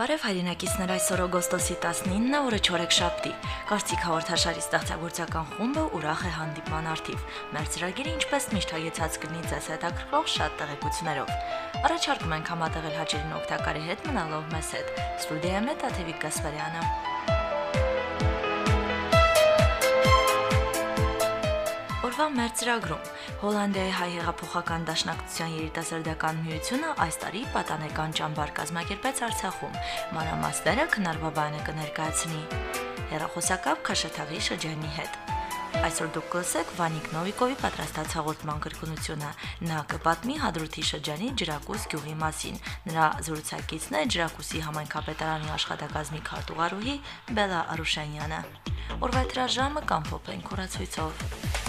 Բարև հայրենակիցներ այսօր օգոստոսի 19-ն է, օրը չորեքշաբթի։ Կարծիք հաղորդաշարի ստեղծագործական խումբը ուրախ է հանդիպման արդիվ։ Մեր ծրագիրը ինչպես միշտ հայեցած կլինի ձեզ հետաքրքրող շատ տեղեկություններով։ Առաջարկում ենք համատեղել հաճելին օգտակարի հետ մնալով մեզ հետ։ Ստուդիայում է Տաթևիկ Գասպարյանը։ Օրվա մեր ծրագրում Հոլանդիայի հայ հեղափոխական դաշնակցության երիտասարդական միությունը այս տարի պատանեկան ճամբար կազմակերպեց Արցախում։ Մանրամասները քնարբաբանը կներկայացնի։ Հերախոսակապ Քաշաթաղի շրջանի հետ։ Այսօր դուք կլսեք Վանիկ Նովիկովի պատրաստած հաղորդման կրկնությունը։ Նա կպատմի Հադրութի շրջանի Ջրակուս գյուղի մասին։ Նրա զրուցակիցն է Ջրակուսի համայնքապետարանի աշխատակազմի քարտուղարուհի Բելա Արուշանյանը։ Օրվա հրաժամը կամ փոփեն կուրացույցով։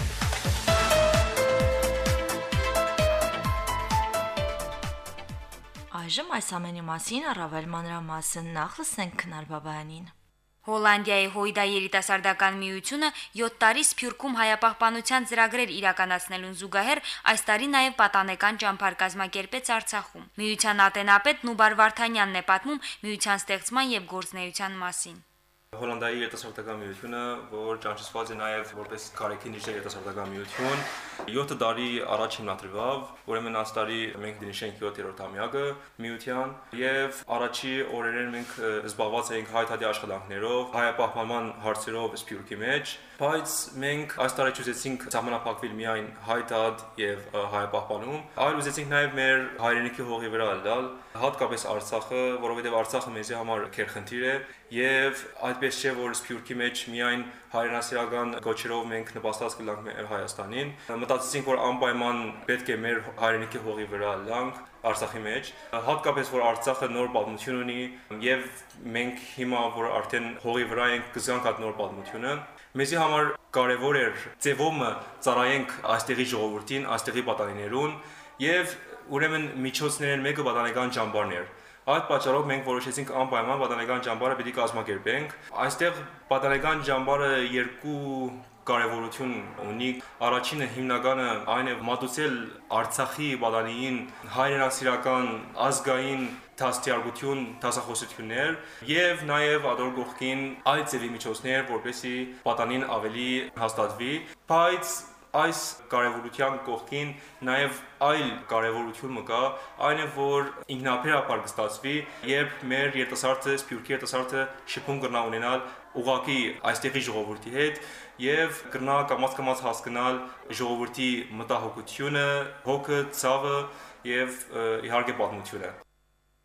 Այժմ այս ամենի մասին առավել մանրամասն նախ լսենք Քնար Բաբայանին։ Հոլանդիայի Հոյդա երիտասարդական միությունը 7 տարի Սփյուռքում հայապահպանության ծրագրեր իրականացնելուն զուգահեռ այս տարի նաև պատանեկան ճամփար կազմակերպեց Արցախում։ Միության ատենապետ Նուբար Վարդանյանն է պատմում միության ստեղծման եւ գործնեայության մասին։ Հոլանդիայի երիտասարդական միությունը, որ ճանաչված է նաև որպես Կարեկին իջեր երիտասարդական միություն, 7 տարի առաջ հիմնադրվավ, ուրեմն այս տարի մենք դնիշենք 7-րդ ամյակը միության եւ առաջի օրերին մենք զբաղված էինք հայտարարի աշխատանքներով, հայապահպանման հարցերով Սփյուռքի մեջ, բայց մենք այս տարի ուզեցինք համանապակվել միայն հայտարար եւ հայապահպանում, այլ ուզեցինք նաև մեր հայրենիքի հողի վրա լալ, հատկապես Արցախը, որովհետեւ Արցախը մեզի համար քերխնդիր է եւ այդպես չէ որ Սփյուռքի մեջ միայն հայրենասիրական գոչերով մենք նպաստած կլանք մեր Հայաստանին մտածեցինք որ անպայման պետք է մեր հայրենիքի հողի վրա լանք Արցախի մեջ հատկապես որ Արցախը նոր պատմություն ունի եւ մենք հիմա որ արդեն հողի վրա ենք կզանք այդ նոր պատմությունը մեզի համար կարևոր էր ձևոմը ծառայենք այստեղի ժողովրդին, այստեղի պատանիներուն եւ ուրեմն միջոցներն մեկը պատանեկան ճամբարն էր Այդ պատճառով մենք որոշեցինք անպայման պատանեկան ճամբարը պիտի կազմակերպենք։ Այստեղ պատանեկան ճամբարը երկու կարևորություն ունի։ Առաջինը հիմնականը այն է մատուցել Արցախի պատանիին հայրենասիրական ազգային դաստիարգություն, դասախոսություններ եւ նաեւ ադոր գողքին այլ ծևի միջոցներ, որպեսի պատանին ավելի հաստատվի, բայց այս կարևորության կողքին նաև այլ կարևորություն մկա, այն է որ ինքնաբերաբար կստացվի, երբ մեր երիտասարդը, սփյուռքի երիտասարդը շփում կրնա ունենալ ուղակի այստեղի ժողովրդի հետ եւ կրնա կամած կամած հասկանալ ժողովրդի մտահոգությունը, հոգը, ցավը եւ իհարկե պատմությունը։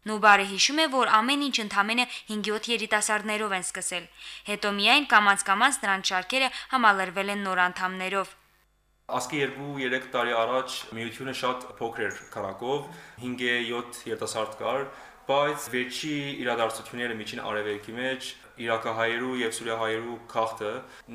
Նուբարը հիշում է, որ ամեն ինչ ընդամենը 5-7 երիտասարդներով են սկսել։ Հետո միայն կամած-կամած նրանց շարքերը համալրվել են նոր անդամներով։ Ասկի 2-3 տարի առաջ միությունը շատ փոքր էր քանակով, 5-7 երիտասարդ կար, բայց վերջի իրադարձությունները միջին արևելքի մեջ Իրաքահայերու եւ Սուրիահայերու քաղաքը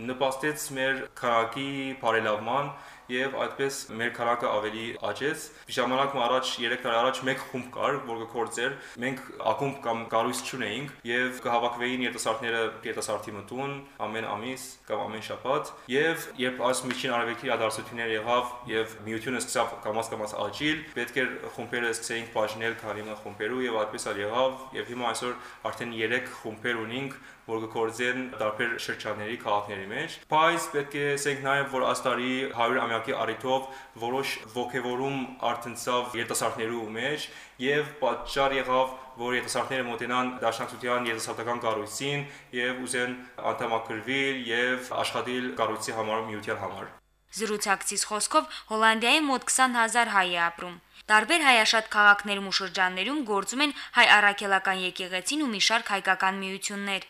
նպաստեց մեր քանակի բարելավման եւ այդպես մեր քանակը ավելի աճեց։ Ժամանակը առաջ 3 տարի առաջ մեկ խումբ կար, որ կկործեր։ Մենք ակումբ կամ կառույց չունեինք եւ կհավաքվեին երիտասարդները երիտասարդի մտուն ամեն ամիս կամ ամեն շաբաթ եւ երբ այս միջին արևելքի իրադարձությունները եղավ եւ միությունը սկսավ կամաց-կամաց աճիլ, պետք էր խումբերը սկսեինք բաժնել քանի խումբերու եւ այդպես ալ եղավ եւ հիմա այսօր արդեն 3 խումբեր ունենք որ կկործեն տարբեր շրջանների քաղաքների մեջ, բայց պետք է ասենք նաև որ աստարի 100 ամյակի առիթով որոշ ողևորում արտնցավ երիտասարդներու մեջ եւ պատճառ եղավ որ երիտասարդները մոտենան դաշնակցության երիտասարդական կառույցին եւ ուզեն անդամակրվել եւ աշխատել կառույցի համար միության համար Զրուցակցից խոսքով Հոլանդիայի մոտ 20000 հայ է ապրում։ Տարբեր հայաշատ քաղաքներում ու շրջաններում գործում են հայ առաքելական եկեղեցին ու մի շարք հայկական միություններ։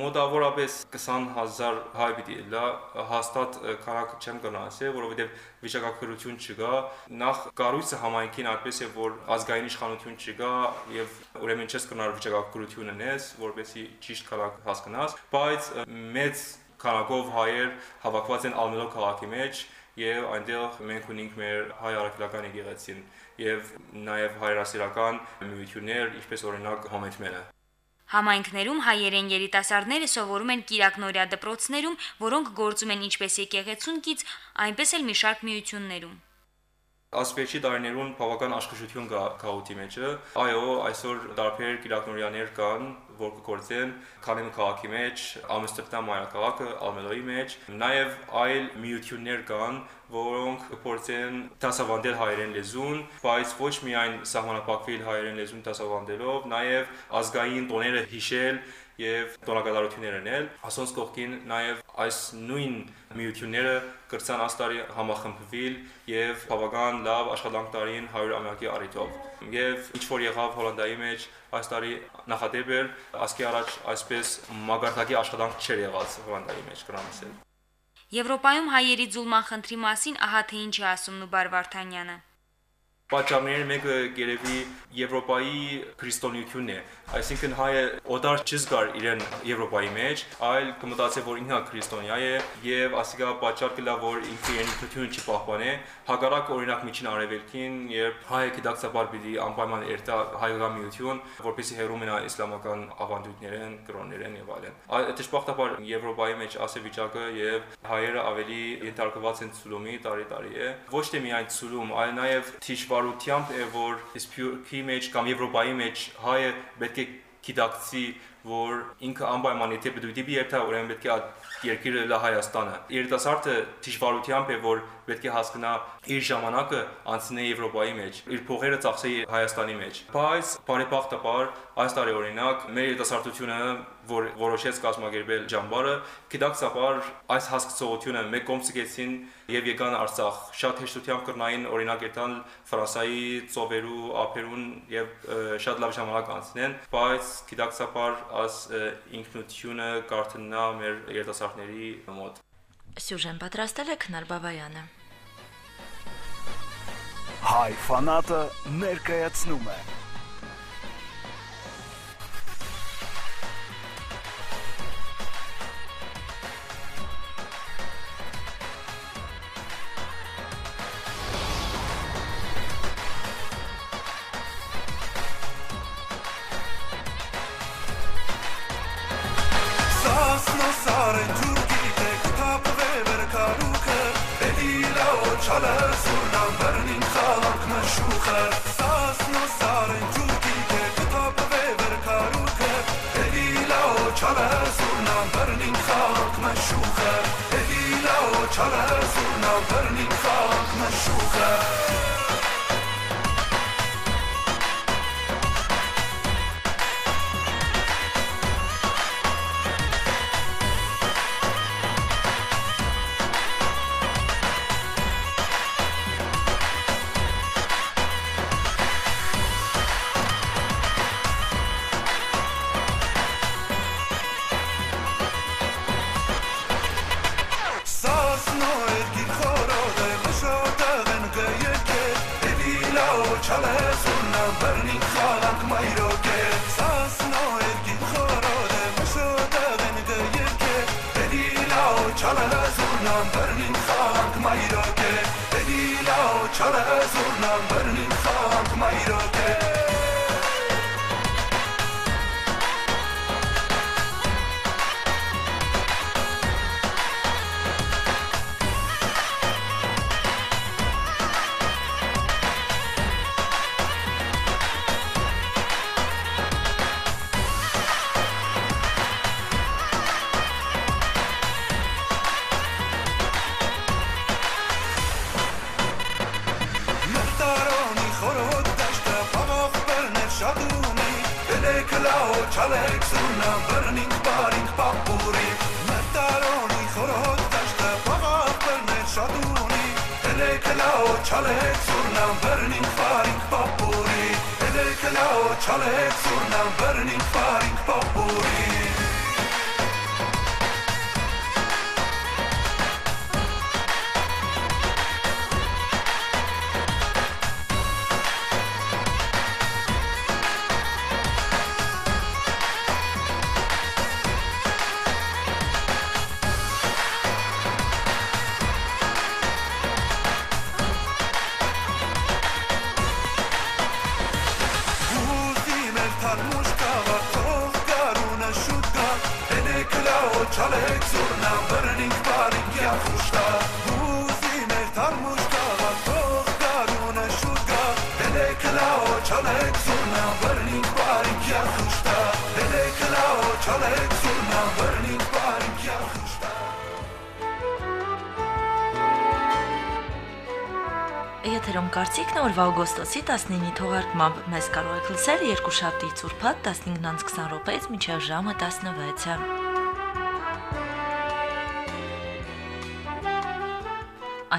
Մոտավորապես 20000 հայ պիտի լա հաստատ քանակը չեմ գնացել, որովհետև վիճակագրություն չկա։ Նախ կառույցը համայնքին այդպես է, որ ազգային իշխանություն չկա եւ ուրեմն չես կնար վիճակագրություն ունես, որպեսի ճիշտ քանակ հասկանաս, բայց մեծ քանակով հայեր հավաքված են Ալմելով քաղաքի մեջ եւ այնտեղ մենք ունենք մեր հայ արաքելական եկեղեցին եւ նաեւ հայրասիրական միություններ, ինչպես օրինակ Համեթմենը Համայնքներում հայերեն երիտասարդները սովորում են Կիրակնորիա դպրոցներում, որոնք գործում են ինչպես եկեղեցուն կից, այնպես էլ մի շարք միություններում։ ասպեչի տարիներուն բավական աշխուժություն կա քաոթի մեջը։ Այո, այսօր տարբեր կիրակնորյաներ կան, որ կգործեն Քանեմ քաղաքի մեջ, Ամստերդամ մայրաքաղաքը, Ալմելոյի մեջ, նաև այլ միություններ կան, որոնք կփորձեն դասավանդել հայերեն լեզուն, բայց ոչ միայն սահմանափակվել հայերեն լեզուն դասավանդելով, նաև ազգային տոները հիշել եւ տոնակատարություններ անել ասոնց կողքին նաեւ այս նույն միությունները կրցան աստարի համախմբվել եւ բավական լավ աշխատանք տարին 100 ամյակի առիթով եւ ինչ որ եղավ հոլանդայի մեջ այս տարի նախադեպ էր ասկի առաջ այսպես մագարտակի աշխատանք չէր եղած հոլանդայի մեջ կրամասել Եվրոպայում հայերի ձուլման խնդրի մասին ահա թե ինչ է ասում Նուբար Վարդանյանը Պատճառների մեկը գերեւի Եվրոպայի քրիստոնեությունն է, այսինքն հայը օդար չզգար իրեն Եվրոպայի մեջ, այլ կմտածե որ ինքնա քրիստոնյա է եւ ասիկա պատճառ կլա որ ինքը ինքնությունը չպահպանե, հակառակ օրինակ միջին արևելքին, երբ հայը գիտակցաբար պիտի անպայման երթա հայկական միություն, որպեսզի հերու մնա իսլամական ավանդույթներեն, կրոններեն եւ այլն։ Դժբախտաբար Եվրոպայի մեջ ասե վիճակը եւ հայերը ավելի ենթարկված են ցուլումի տարի-տարի է։ Ոչ թե միայն ցուլում, այլ նաեւ թիշվար դժվարությամբ է որ իսպյուրքի մեջ կամ Եվրոպայի մեջ հայը պետք է գիտակցի որ ինքը անպայման եթե պետք է երթա ուրեմն պետք է երկիրը լա Հայաստանը երիտասարդը դժվարությամբ է որ պետք է հասկանա իր ժամանակը անցնի Եվրոպայի մեջ իր փողերը ծախսի Հայաստանի մեջ բայց բարեբախտաբար այս տարի օրինակ մեր երիտասարդությունը որ որոշեց կազմակերպել ջամբարը, գիտակցաբար այս հասկացողությունը մեկ կոմսիկեցին եւ եկան Արցախ։ Շատ հեշտությամբ կրնային օրինակ երթան Ֆրանսայի ծովերու ափերուն եւ շատ լավ ժամանակ անցնեն, բայց գիտակցաբար աս ինքնությունը կարթնա մեր երիտասարդների մոտ։ Սյուժեն պատրաստել է Քնար Բաբայանը։ Հայ ֆանատը ներկայացնում է نظرني فوق مشوخه օգոստոսի 19-ի թողարկմամբ մեզ կարող եք լսել երկուշաբթի ծուրփատ 15-ից 20 րոպեից մինչև ժամը 16-ը։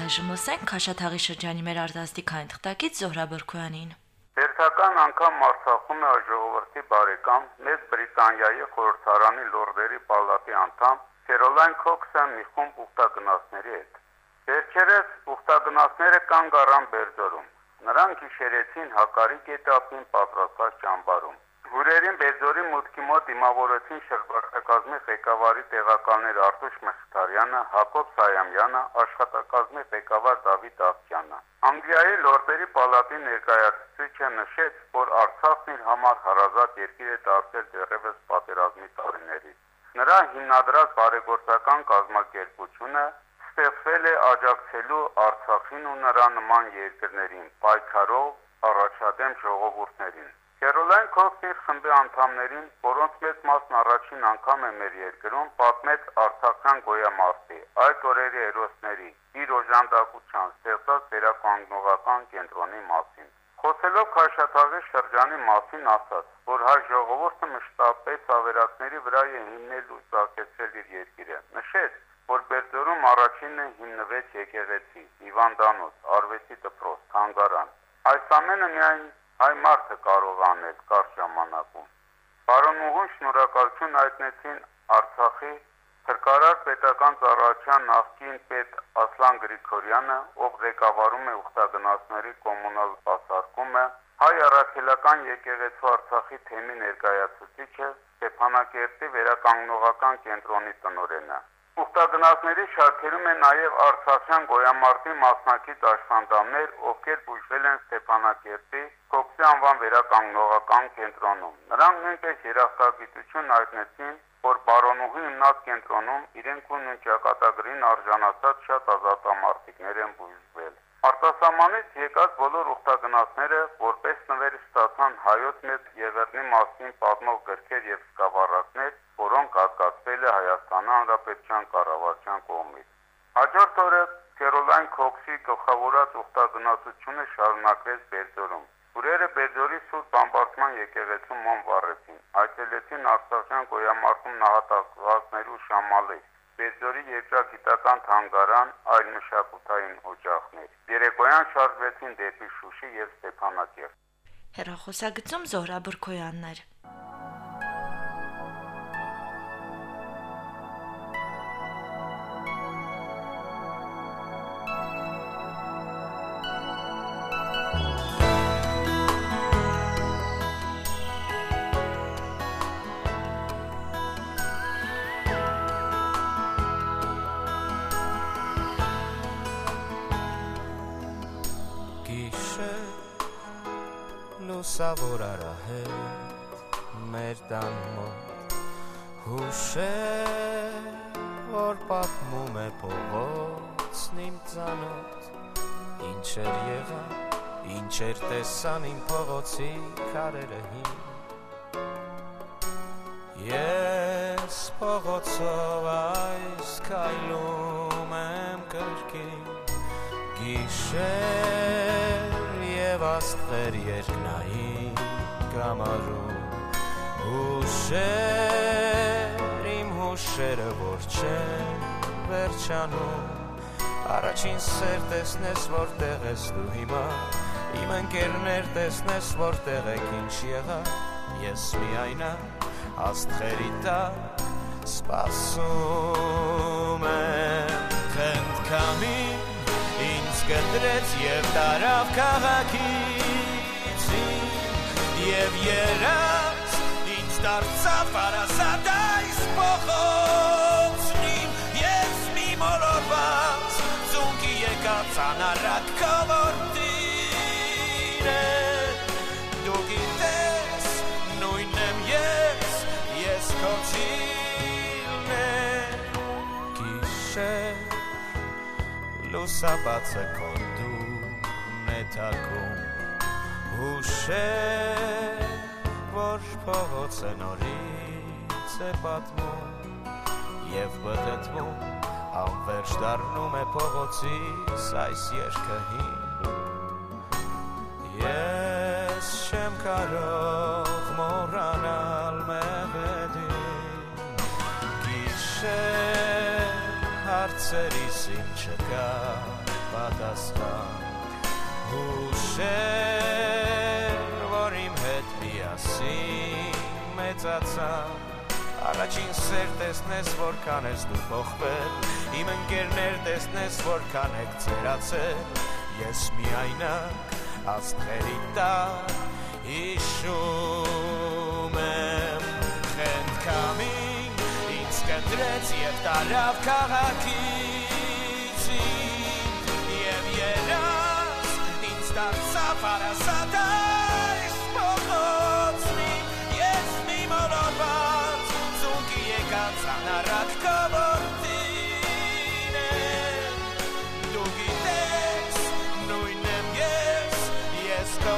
Այժմ ուսենք Խաշաթաղի շրջանի մեր արտասթիկային թղթակից Զոհրա Բրկոյանին։ Հերթական անգամ Արցախում է ժողովրդի բարեկամ Մեծ Բրիտանիայի խորհրդարանի լորդերի պալատի անդամ Կերոլայն Քոքսը մի խումբ ուխտագնացների հետ։ Վերջերս ուխտագնացները կանգ առան Բերձորում։ Նրանք գիշերեցին Հակարի կետապին պատրաստված ճամբարում։ Հուրերին Բերձորի մուտքի մոտ դիմավորեցին շրջակազմի ղեկավարի տեղակալներ Արտուշ Մխիթարյանը, Հակոբ Սայամյանը, աշխատակազմի ղեկավար Դավիթ Աղջյանը։ Անգլիայի լորդերի պալատի ներկայացուցիչը նշեց, որ Արցախն իր համար հարազատ երկիր է դարձել դեռևս պատերազմի տարիներից։ Նրա հիմնադրած բարեգործական կազմակերպությունը ստեղծվել է աջակցելու Արցախին ու նրա նման երկրներին, պայքարող առաջադեմ ժողովուրդներին։ Կերոլայն Քոքսի խմբի անդամներին, որոնց մեծ մասն առաջին անգամ է մեր երկրում, պատմեց Արցախյան գոյամարտի, այդ օրերի հերոսների, իր օժանդակության ստեղծած վերականգնողական կենտրոնի մասին։ Խոսելով Խաշաթաղի շրջանի մասին ասաց, որ հայ ժողովուրդը մշտապես ավերակների վրա է հիմնել ու ցակեցել իր երկիրը։ Նշեց, որ Բերձորում առաջինը հիմնվեց եկեղեցի, հիվանդանոց, արվեստի դպրոց, թանգարան։ Այս ամենը միայն հայ մարդը կարող անել կարճ ժամանակում։ Պարոնուհուն շնորհակալություն հայտնեցին Արցախի Թրկարար պետական ծառայության նախկին պետ Ասլան Գրիգորյանը, ով ղեկավարում է ուխտագնացների կոմունալ բացարկումը, հայ առաքելական եկեղեցու Արցախի թեմի ներկայացուցիչը Ստեփանակերտի վերականգնողական կենտրոնի տնօրենը։ Ուխտագնացների շարքերում են նաև Արցախյան գոյամարտի մասնակից աշխատաններ, ովքեր բուժվել են Ստեփանակերտի Կոկսի անվան վերականգնողական կենտրոնում։ Նրանք նույնպես երախտագիտություն հայտնեցին, որ բարոնուհի հիմնած կենտրոնում իրենք ու նույն ճակատագրին արժանացած շատ ազատամարտիկներ են բուժվել։ Արտասահմանից եկած բոլոր ուխտագնացները որպես նվեր ստացան հայոց մեծ Եղեռնի մասին պատմող գրքեր եւ սկավառակներ, որոնք հատկացվել է Հայաստանի Հանրապետության կառավարության կողմից։ Հաջորդ օրը Կերոլայն Քոքսի գլխավորած ուխտագնացությունը շարունակվեց Բերձորում։ Ուրերը Բերձորի Սուրբ Ամբարտման եկեղեցում մոմ վառեցին։ Այցելեցին Արցախյան գոյամարտում նահատակվածներու շամալի, Բերձորի երկրագիտական թանգարան, այլ մշակութային օջախներ։ Երեկոյան շարժվեցին դեպի Շուշի եւ Ստեփանակերտ։ Հերախոսագծում Զոհրա Բրկոյաններ։ լուսավոր արահետ մեր տան մոտ հուշեր որ պատմում է փողոցն իմ ծանոթ ինչեր եղա ինչեր տեսան իմ փողոցի քարերը հին Ես փողոցով այս քայլում եմ կրկին Գիշեր եւ աստղեր երկնային կամարում Հուշեր իմ հուշերը որ չեն վերջանում Առաջին սեր տեսնես որտեղ ես դու հիմա Իմ ընկերներ տեսնես որտեղ եք ինչ եղա Ես միայնա աստղերի տակ սպասում եմ Խնդքամին ինձ կտրեց եւ տարավ քաղաքից եւ երաց ինձ դարձավ արասատ լուսաբացը կոնդու նետակում Հուշեր, որ փողոցը նորից է պատմում եւ բդտվում անverջ դառնում է փողոցից այս երգը հին Ես չեմ կարող մոռանալ մեղեդին Գիշեր հարցերիս իմ չկա պատասխան Հուշեր, որ իմ հետ միասին մեծացան Առաջին սեր տեսնես որքան ես դու փոխվել Իմ ընկերներ տեսնես որքան եք ծերացել Ես միայնակ աստղերի տակ հիշում եմ ինձ կնդրեց և տարավ քաղաքից Եվ երաս ինձ դարձավ հարասատայս փողոցնին Ես մի մոլորված ծունկի եկած անարակ կողորտին եմ Դու գիտես նույն եմ ես ես քո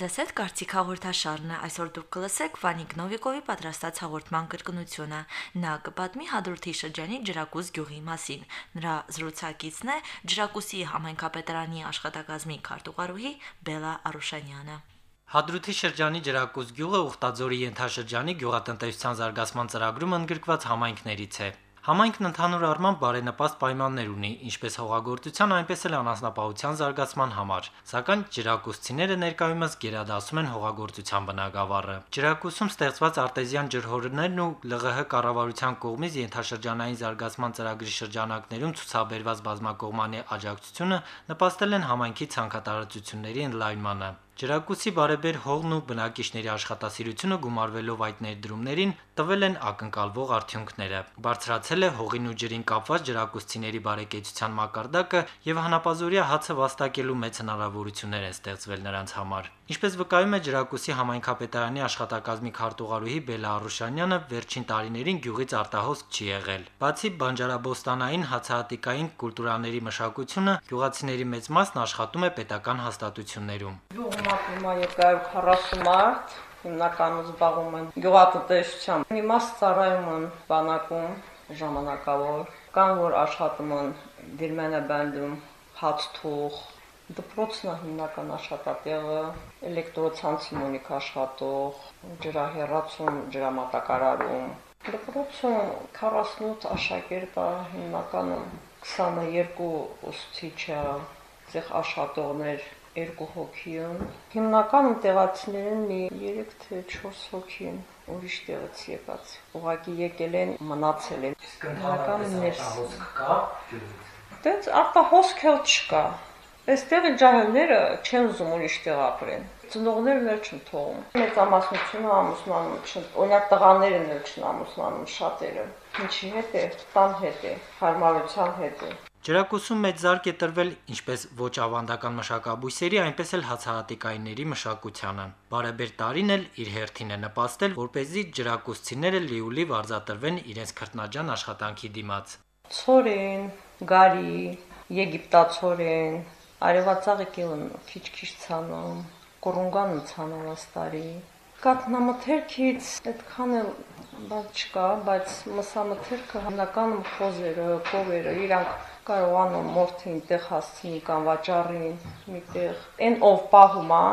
Ձեզ հետ կարծիք հաղորդաշարն է։ Այսօր դուք կլսեք Վանիկ Նովիկովի պատրաստած հաղորդման կրկնությունը։ Նա կպատմի Հադրութի շրջանի Ջրակուզ գյուղի մասին։ Նրա զրուցակիցն է Ջրակուսի համայնքապետարանի աշխատակազմի քարտուղարուհի Բելա Արուշանյանը։ Հադրութի շրջանի Ջրակուզ գյուղը Ուխտաձորի ենթաշրջանի գյուղատնտեսության զարգացման ծրագրում ընդգրկված համայնքներից է։ Համայնքն ընդհանուր առմամբ բարենպաստ պայմաններ ունի, ինչպես հողագործության, այնպես էլ անասնապահության զարգացման համար, սակայն ջրակուսցիները ներկայումս գերադասում են հողագործության բնագավառը։ Ջրակուսում ստեղծված արտեզյան ջրհորներն ու ԼՂՀ կառավարության կողմից ենթաշրջանային զարգացման ծրագրի շրջանակներում ցուցաբերված բազմակողմանի աջակցությունը նպաստել են համայնքի ցանկատարածությունների ընդլայնմանը։ Ջրակուսի բարեբեր հողն ու բնակիչների աշխատասիրությունը գումարվելով այդ ներդրումներին տվել են ակնկալվող արդյունքները։ Բարձրացել է հողին ու ջրին կապված ջրակուսցիների բարեկեցության մակարդակը եւ հանապազորյա հացը վաստակելու մեծ հնարավորություններ են ստեղծվել նրանց համար։ Ինչպես վկայում է Ջրակուսի համայնքապետարանի աշխատակազմի քարտուղարուհի Բելա Արուշանյանը, վերջին տարիներին գյուղից արտահոսք չի եղել։ Բացի բանջարաբոստանային հացահատիկային կուլտուրաների մշակությունը, գյուղացիների մեծ մասն աշխատում է պետական հաստատություններում։ Գյուղում ապրում է 240 մարդ, հիմնականում զբաղվում են գյուղատնտեսությամբ։ Մի մաս ծառայում են բանակում ժամանակավոր, կան որ աշխատում են դիրմենը բանդում, հացթուղ, դպրոցն է հիմնական աշխատատեղը, էլեկտրոցանցին ունի աշխատող, ջրահեռացում, ջրամատակարարում։ Դպրոցում 48 աշակերտ է, հիմնականում 22 ուսուցիչ է, ցեղ աշխատողներ երկու հոգի են։ Հիմնականում տեղացիներն մի 3 թե 4 հոգի են ուրիշ տեղից եկած։ Ուղղակի եկել են, մնացել են։ Հիմնականում ներս կա Դες արտահոսք էլ չկա։ Այստեղ ջահելները չեն ուզում ուրիշ տեղ ապրեն։ Ծնողներն էլ չեն թողում։ Մեծամասնությունը ամուսնանում չեն։ Օրինակ տղաներն էլ չեն ամուսնանում շատերը։ Ինչի հետ է, տան հետ է, հարմարության հետ է։ Ջրակուսում մեծ զարգ է տրվել ինչպես ոչ ավանդական մշակաբույսերի, այնպես էլ հացահատիկայինների մշակությանը։ Բարեբեր տարին էլ իր հերթին է նպաստել, որ เป զի ջրակուսցիները լիուլի վարձատրվեն իրենց քրտնաջան աշխատանքի դիմաց։ Ցորեն, գարի, եգիպտացորեն, արևածաղիկին քիչ-քիչ ցանում, կորունգան ցանում աստարի։ Կատնամթերքից այդքան էլ բաց չկա, բայց մսամթերքը հիմնականում խոզերը, կովերը, իրանք կարողանում մորթին տեղ հասցնի կամ վաճառին միտեղ։ Այն ով պահում է,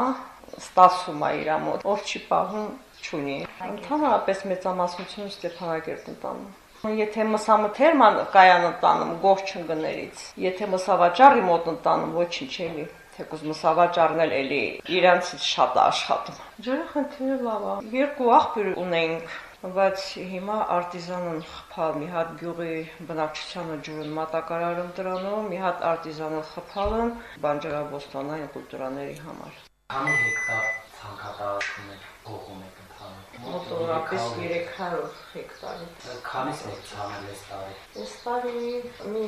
ստասում է իր մոտ, ով չի պահում, չունի։ Ընդհանրապես մեծամասնությունը Ստեփանագերտն տանում։ Եթե մսամթերման կայանը տանում գող չընկներից, եթե մսավաճառի մոտ ընտանում ոչինչ էլի, թեկուզ մսավաճառն էլ էլի իրանցից շատ աշխատում։ Ջրը խնդիրը լավ է։ Երկու աղբյուր ունենք, բայց հիմա արտիզանն խփալ մի հատ գյուղի բնակչությանը ջուրն մատակարարում դրանով, մի հատ արտիզանն խփալն բանջարաբոստանային կուլտուրաների համար։ Քանի հեկտար հանքատարություններ գողում եք Մոտորապես 300 հեկտարի։ Քանից եք ցանել այս տարի։ Այս տարի մի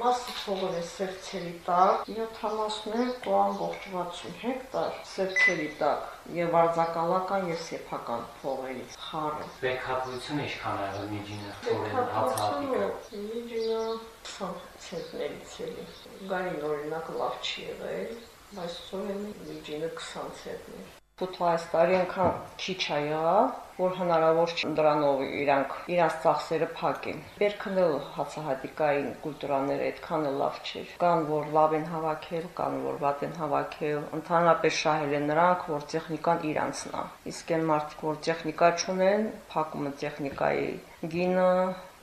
մասը թողել է սերցերի տակ, 72.60 հեկտար սերցերի տակ եւ արձակալական եւ սեփական փողերից խառը։ Բեկհատվությունը ինչքան է եղել միջինը թորեն հացահատիկը։ Միջինը 20 ցենտներից էլի։ Գարին օրինակ լավ չի եղել, բայց ծորենի միջինը 20 ցենտներ։ Թութու այս տարի անգամ քիչ ա եղավ, որ հնարավոր չէ դրանով իրանք իրանց ծախսերը փակեն։ Բերքնել հացահատիկային կուլտուրաները այդքան էլ լավ չէր։ Կան որ լավ են հավաքել, կան որ վատ են հավաքել, ընդհանրապես շահել են նրանք, որ տեխնիկան իրանցն է։ Իսկ այն մարդիկ, որ տեխնիկա չունեն, փակում են տեխնիկայի գինը,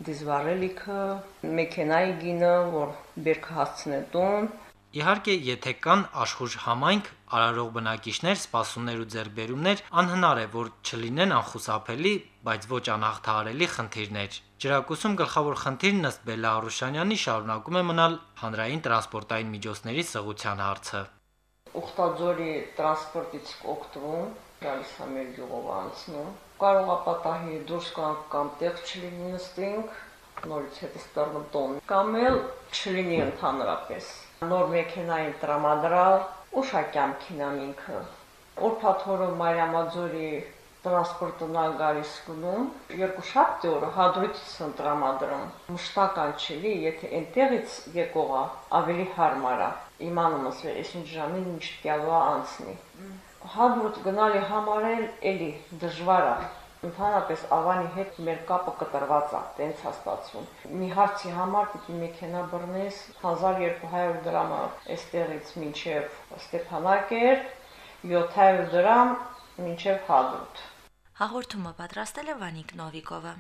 դիզվարելիքը, մեքենայի գինը, որ բերքը հասցնեն տուն, Իհարկե, եթե կան աշխուժ համայնք, արարող բնակիչներ, սպասումներ ու ձեռբերումներ, անհնար է, որ չլինեն անխուսափելի, բայց ոչ անհաղթահարելի խնդիրներ։ Ջրակուսում գլխավոր խնդիրն ըստ Բելա Արուշանյանի շարունակում է մնալ հանրային տրանսպորտային միջոցների սղության հարցը։ Ուխտաձորի տրանսպորտից օգտվում, գալիս է մեր գյուղով անցնում։ Կարող է պատահի դուրս գանք կամ տեղ չլինի նստենք, նորից հետ ստառնում տոն, կամ էլ չլինի ընդհանրապես նոր մեքենային տրամադրալ ուշակյամքին ամինքը օրփաթորը Մարիամաձորի տրանսպորտն գալիս գնում երկու շաբթի օրը հադրույթից են տրամադրում մշտական չլի եթե այնտեղից եկողա ավելի հարմար է իմանում ես այսինչ ժամին միշտ գալու անցնի հադրույթ գնալի համար էլ էլի դժվար է ընդհանրապես Ավանի հետ մեր կապը կտրված է, տենց է ստացվում։ Մի հարցի համար պիտի մեքենա բռնես 1200 դրամը այստեղից մինչև Ստեփանակեր, 700 դրամ մինչև Հադրութ։ Հաղորդումը պատրաստել է Վանիկ Նովիկովը։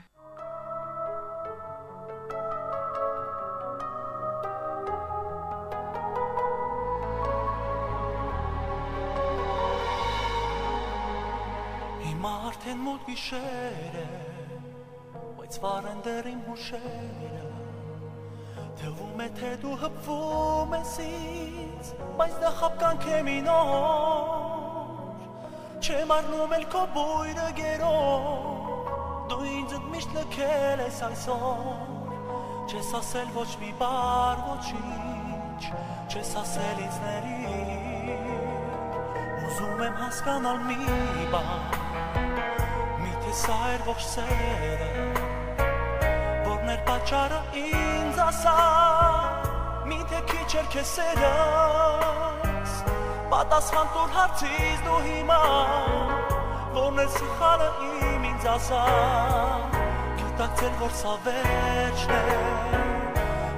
արդեն մոտ գիշեր է, բայց վարեն դեռ իմ հուշերը Թվում է թե դու հպվում ես ինձ, բայց դա խապկան քեմինոր Չեմ առնում էլ քո բույրը գերով, դու ինձ միշտ լքել ես այսօր Չես ասել ոչ մի բար, ոչինչ, չես ասել ինձ ների Ուզում եմ հասկանալ մի բան Միթե սա էր ոչ սերը Որն էր պատճառը ինձ ասա Միթե քիչ էր քեզ սերս Պատասխան տուր հարցից դու հիմա Որն էր սխալը իմ ինձ ասա Գիտակցել որ սա վերջն է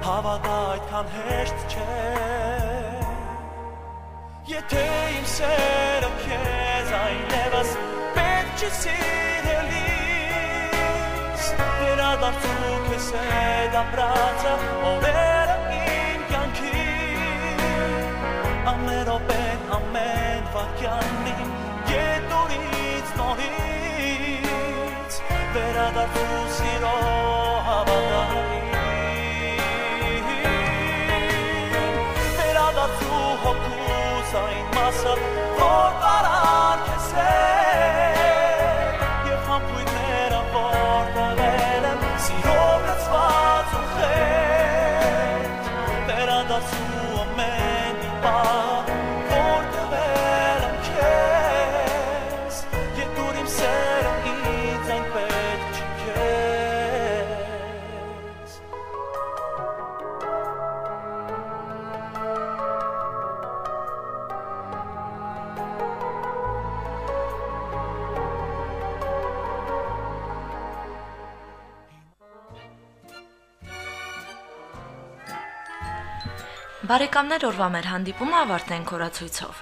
Հավատա այդքան հեշտ չէ Եթե իմ սերը քեզ այլևս պետք չի սիրելիս Վերադարձու քեզ հետ ապրածը օրերը իմ կյանքի Ամեն րոպեն, ամեն վարքյանին Ետորից նորից Վերադարձու սիրո հավատային Վերադարձու հոգուս այն մասը, որ Բարեկամներ օրվա մեր հանդիպումը ավարտենք օրացույցով։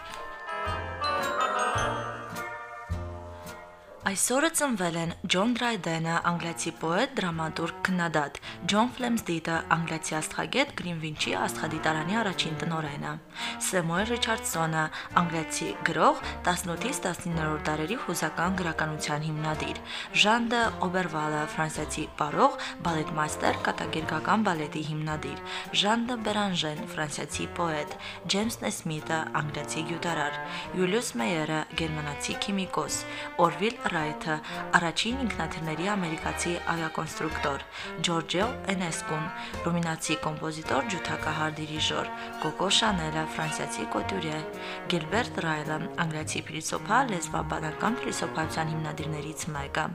Այսօրը ծնվել են Ջոն Դրայդենը, անգլիացի պոետ, դրամատուրգ, քննադատ, Ջոն Ֆլեմսդիտը, անգլիացի աստղագետ, Գրինվինչի աստղադիտարանի առաջին տնօրենը, Սեմուել Ռիչարդսոնը, անգլիացի գրող, 18-ից 19-րդ դարերի հուզական գրականության հիմնադիր, Ժան դը Օբերվալը, ֆրանսիացի պարող, բալետմաստեր, կատակերգական բալետի հիմնադիր, Ժան դը Բերանժեն, ֆրանսիացի պոետ, Ջեյմս Նեսմիթը, անգլիացի գյուտարար, Յուլիուս Մեյերը, գերմանացի քիմիկոս, Օրվիլ Ռայթը, առաջին ինքնաթիռների ամերիկացի ավիակոնստրուկտոր, Ջորջո Էնեսկուն, ռումինացի կոմպոզիտոր, ջութակահար դիրիժոր, Կոկո Շանելը, ֆրանսիացի կոտուրե, Գիլբերտ Ռայլը, անգլիացի փիլիսոփա, լեզվաբանական փիլիսոփայության հիմնադիրներից մեկը,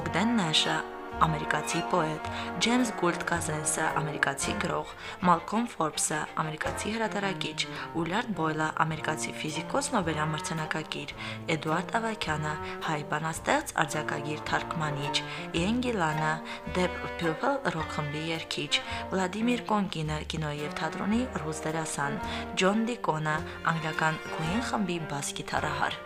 Օգդեն Նեշը, ամերիկացի պոետ, Ջեյմս Գուլդ Կազենսը, ամերիկացի գրող, Մալկոմ Ֆորբսը, ամերիկացի հրատարակիչ, Ուլարդ Բոյլը, ամերիկացի ֆիզիկոս Նոբելյան մրցանակակիր, Էդուարդ Ավակյանը, հայ բանաստեղծ, արձակագիր, թարգմանիչ, Իեն Գիլանը, Deep Purple ռոք խմբի երգիչ, Վլադիմիր Կոնկինը, կինոյի եւ թատրոնի ռուս դերասան, Ջոն Դիկոնը, անգլիական Queen խմբի բաս գիտարահար։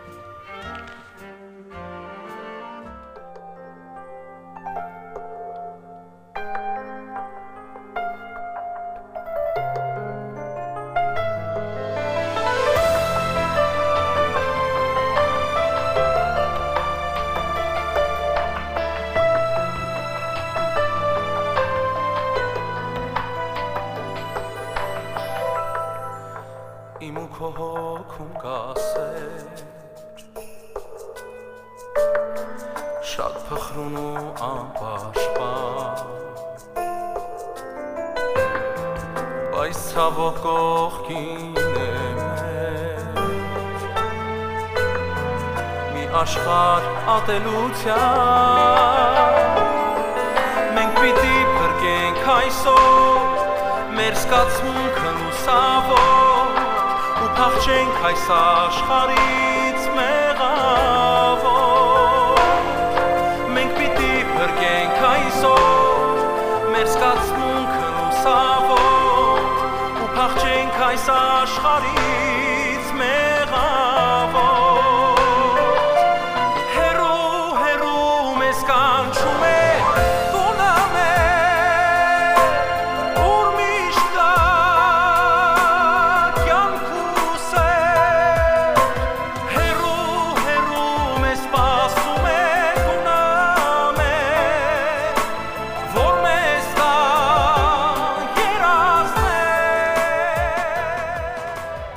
պիտի փրկենք այսօր մեր սկացմունքը լուսավոր ու փախչենք այս աշխարից մեղավոր մենք պիտի փրկենք այսօր մեր սկացմունքը լուսավոր ու փախչենք այս աշխարից